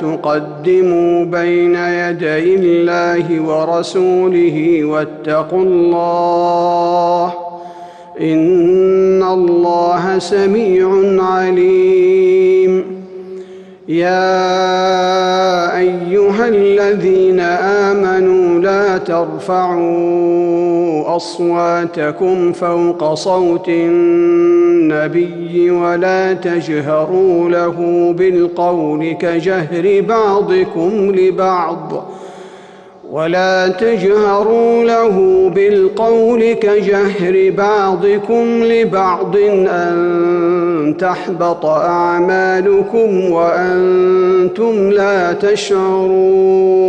تقدموا بين يدي الله ورسوله واتقوا الله إن الله سميع عليم. يا أيها الذين آمنوا لا ترفعوا أصواتكم فوق صوت النبي ولا تجهروا له بالقول كجهر بعضكم لبعض. ولا تجهروا له بالقول كجهر بعضكم لبعض أن تحبط أعمالكم وأنتم لا تشعرون.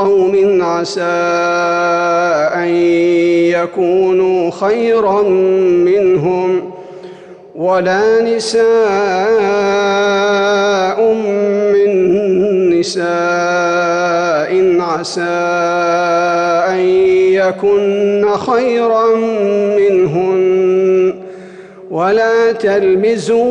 قوم عسى أن يكونوا خيرا منهم. ولا نساء من نساء عسى أن يكن خيرا منهن. ولا تلمزوا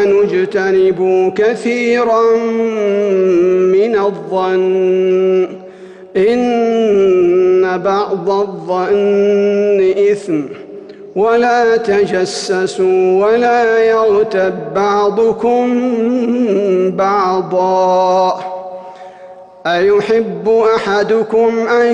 اجتنبوا كثيرا من الظن. إن بعض الظن إثم. ولا تجسسوا ولا يغتب بعضكم بعضا. أيحب أحدكم أن